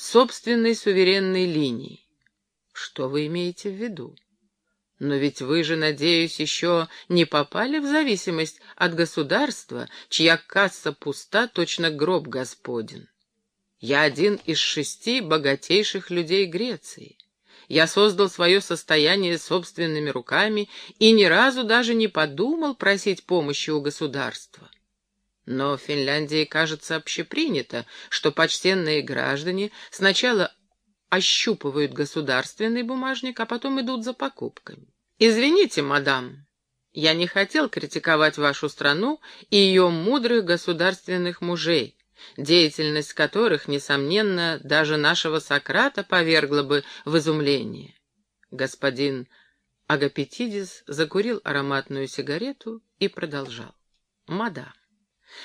собственной суверенной линии. Что вы имеете в виду? Но ведь вы же, надеюсь, еще не попали в зависимость от государства, чья касса пуста, точно гроб Господен. Я один из шести богатейших людей Греции. Я создал свое состояние собственными руками и ни разу даже не подумал просить помощи у государства. Но в Финляндии, кажется, общепринято, что почтенные граждане сначала ощупывают государственный бумажник, а потом идут за покупками. Извините, мадам, я не хотел критиковать вашу страну и ее мудрых государственных мужей, деятельность которых, несомненно, даже нашего Сократа повергла бы в изумление. Господин Агапетидис закурил ароматную сигарету и продолжал. «Мадам,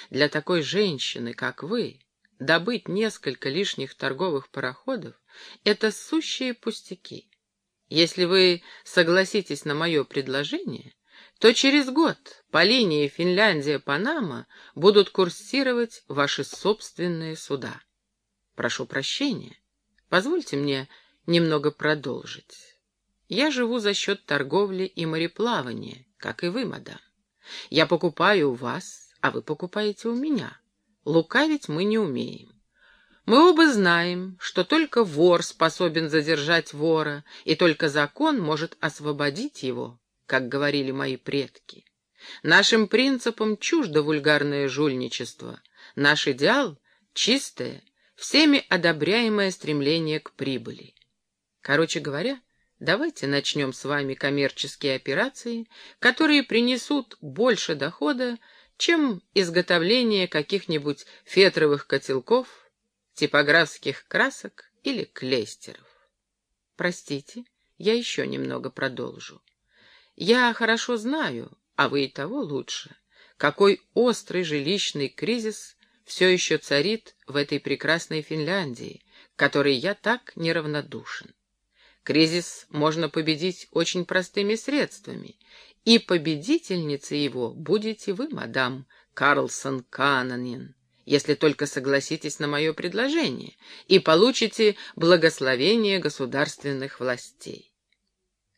для такой женщины, как вы, добыть несколько лишних торговых пароходов — это сущие пустяки. Если вы согласитесь на мое предложение, то через год по линии Финляндия-Панама будут курсировать ваши собственные суда. Прошу прощения, позвольте мне немного продолжить. Я живу за счет торговли и мореплавания, как и вы, мадам. Я покупаю у вас, а вы покупаете у меня. Лукавить мы не умеем. Мы оба знаем, что только вор способен задержать вора, и только закон может освободить его, как говорили мои предки. Нашим принципам чуждо вульгарное жульничество. Наш идеал — чистое, всеми одобряемое стремление к прибыли. Короче говоря, давайте начнем с вами коммерческие операции, которые принесут больше дохода, чем изготовление каких-нибудь фетровых котелков — типографских красок или клейстеров. Простите, я еще немного продолжу. Я хорошо знаю, а вы и того лучше, какой острый жилищный кризис все еще царит в этой прекрасной Финляндии, которой я так неравнодушен. Кризис можно победить очень простыми средствами, и победительницей его будете вы, мадам Карлсон Кананин если только согласитесь на мое предложение и получите благословение государственных властей.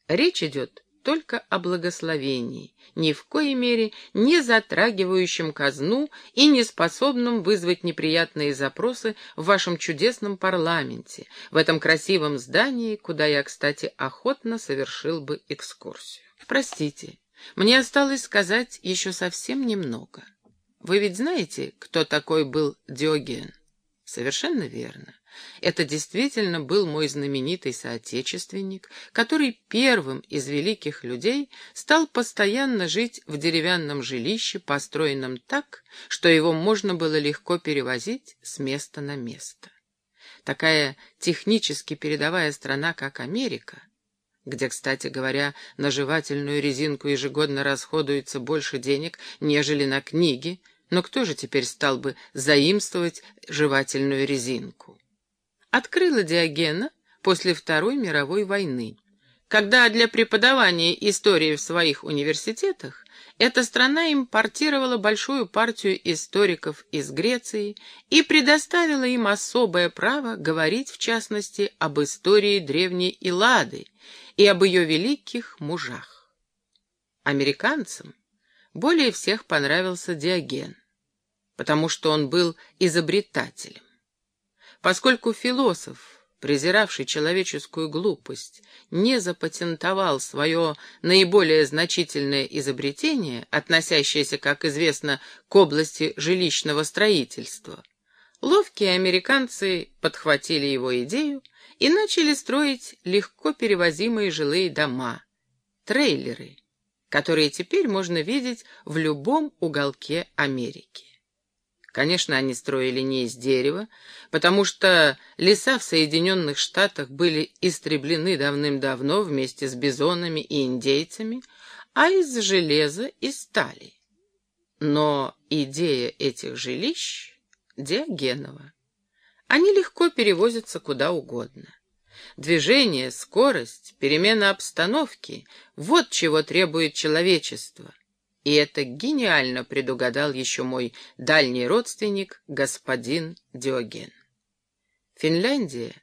Речь идет только о благословении, ни в коей мере не затрагивающем казну и не способном вызвать неприятные запросы в вашем чудесном парламенте, в этом красивом здании, куда я, кстати, охотно совершил бы экскурсию. Простите, мне осталось сказать еще совсем немного. Вы ведь знаете, кто такой был Диоген? Совершенно верно. Это действительно был мой знаменитый соотечественник, который первым из великих людей стал постоянно жить в деревянном жилище, построенном так, что его можно было легко перевозить с места на место. Такая технически передовая страна, как Америка, где, кстати говоря, на жевательную резинку ежегодно расходуется больше денег, нежели на книги, но кто же теперь стал бы заимствовать жевательную резинку? Открыла Диогена после Второй мировой войны, когда для преподавания истории в своих университетах эта страна импортировала большую партию историков из Греции и предоставила им особое право говорить, в частности, об истории древней Илады и об ее великих мужах. Американцам более всех понравился Диоген, потому что он был изобретателем. Поскольку философ, презиравший человеческую глупость, не запатентовал свое наиболее значительное изобретение, относящееся, как известно, к области жилищного строительства, ловкие американцы подхватили его идею и начали строить легко перевозимые жилые дома, трейлеры, которые теперь можно видеть в любом уголке Америки. Конечно, они строили не из дерева, потому что леса в Соединенных Штатах были истреблены давным-давно вместе с бизонами и индейцами, а из железа и стали. Но идея этих жилищ Диогенова. Они легко перевозятся куда угодно. Движение, скорость, перемена обстановки — вот чего требует человечество. И это гениально предугадал еще мой дальний родственник, господин Диоген. Финляндия